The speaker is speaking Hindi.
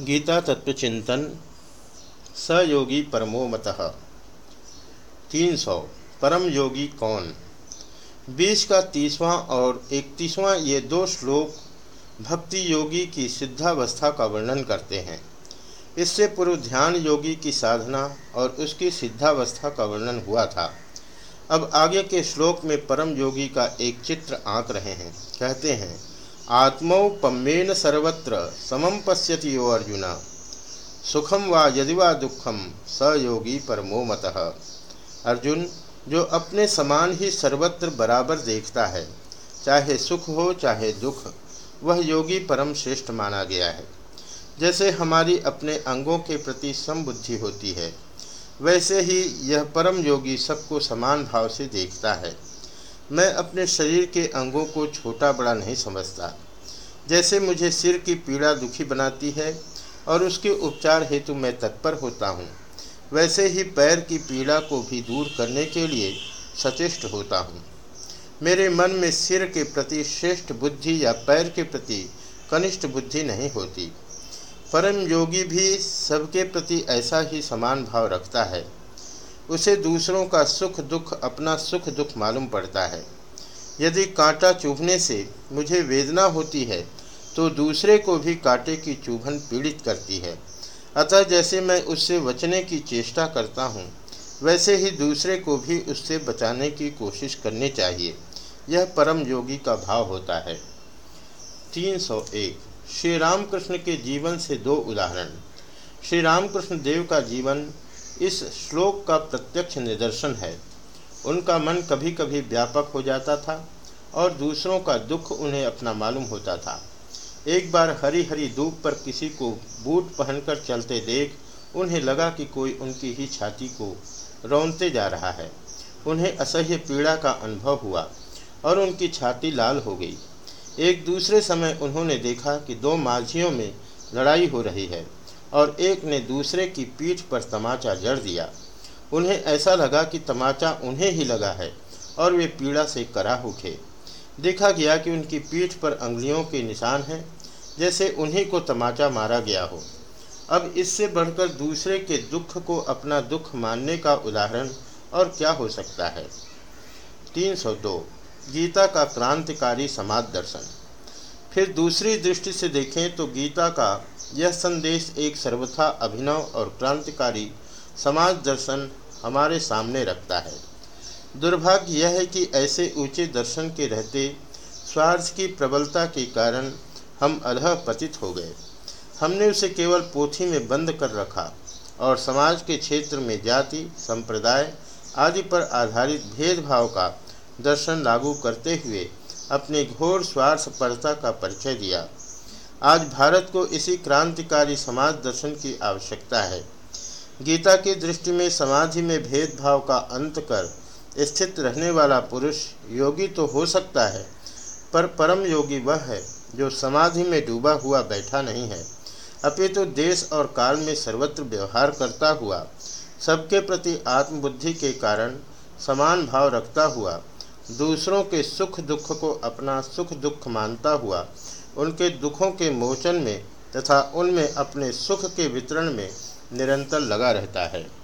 गीता तत्व चिंतन सयोगी परमो मतः। तीन सौ, परम योगी कौन? बीस का तीसवां और इकतीसवां ये दो श्लोक भक्ति योगी की सिद्धावस्था का वर्णन करते हैं। इससे पूर्व ध्यान योगी की साधना और उसकी सिद्धावस्था का वर्णन हुआ था। अब आगे के श्लोक में परम योगी का एक चित्र आंक रहे हैं। कहते हैं आत्मौपम्येन सर्वत्र समम पश्यति यो अर्जुन। सुखम वा यदि वा दुखम स योगी परमो मतः। अर्जुन, जो अपने समान ही सर्वत्र बराबर देखता है, चाहे सुख हो, चाहे दुख, वह योगी परम श्रेष्ठ माना गया है। जैसे हमारी अपने अंगों के प्रति समबुद्धि होती है, वैसे ही यह परम योगी सबको समान भाव से देखता है। मैं अपने शरीर के अंगों को छोटा बड़ा नहीं समझता। जैसे मुझे सिर की पीड़ा दुखी बनाती है और उसके उपचार हेतु मैं तत्पर होता हूँ, वैसे ही पैर की पीड़ा को भी दूर करने के लिए सचेष्ट होता हूँ। मेरे मन में सिर के प्रति श्रेष्ठ बुद्धि या पैर के प्रति कनिष्ठ बुद्धि नहीं होती। परम योगी भी सबके प्रति ऐसा ही समान भाव रखता है। उसे दूसरों का सुख दुख, अपना सुख दुख मालूम पड़ता है। यदि कांटा चुभने से मुझे वेदना होती है तो दूसरे को भी कांटे की चुभन पीड़ित करती है। अतः जैसे मैं उससे बचने की चेष्टा करता हूँ, वैसे ही दूसरे को भी उससे बचाने की कोशिश करनी चाहिए। यह परम योगी का भाव होता है। 301 श्री रामकृष्ण के जीवन से दो उदाहरण। श्री रामकृष्ण देव का जीवन इस श्लोक का प्रत्यक्ष निदर्शन है। उनका मन कभी कभी व्यापक हो जाता था और दूसरों का दुख उन्हें अपना मालूम होता था। एक बार हरी हरी धूप पर किसी को बूट पहनकर चलते देख उन्हें लगा कि कोई उनकी ही छाती को रौनते जा रहा है। उन्हें असह्य पीड़ा का अनुभव हुआ और उनकी छाती लाल हो गई। एक दूसरे समय उन्होंने देखा कि दो माझियों में लड़ाई हो रही है। और एक ने दूसरे की पीठ पर तमाचा जड़ दिया। उन्हें ऐसा लगा कि तमाचा उन्हें ही लगा है और वे पीड़ा से करा उठे। देखा गया कि उनकी पीठ पर अंगुलियों के निशान हैं, जैसे उन्हीं को तमाचा मारा गया हो। अब इससे बढ़कर दूसरे के दुख को अपना दुख मानने का उदाहरण और क्या हो सकता है? 302 गीता का क्रांतिकारी समाज दर्शन फिर दूसरी दृष्टि से देखें तो गीता का यह संदेश एक सर्वथा अभिनव और क्रांतिकारी समाज दर्शन हमारे सामने रखता है। दुर्भाग्य यह है कि ऐसे ऊँचे दर्शन के रहते, स्वार्थ की प्रबलता के कारण हम अधः पतित हो गए। हमने उसे केवल पोथी में बंद कर रखा और समाज के क्षेत्र में जाति, संप्रदाय आदि पर आधारित भेदभाव का दर्शन लागू करते हुए अपने घोर स्वार्थ स्वार्थपरता का परिचय दिया। आज भारत को इसी क्रांतिकारी समाज दर्शन की आवश्यकता है। गीता की दृष्टि में समाधि में भेदभाव का अंत कर स्थित रहने वाला पुरुष योगी तो हो सकता है, पर परम योगी वह है जो समाधि में डूबा हुआ बैठा नहीं है। अपितु तो देश और काल में सर्वत्र व्यवहार करता हुआ, सबके प्रति आत्मबुद्धि के कारण समान भाव रखता हुआ, दूसरों के सुख दुख को अपना सुख दुख मानता हुआ उनके दुखों के मोचन में तथा उनमें अपने सुख के वितरण में निरंतर लगा रहता है।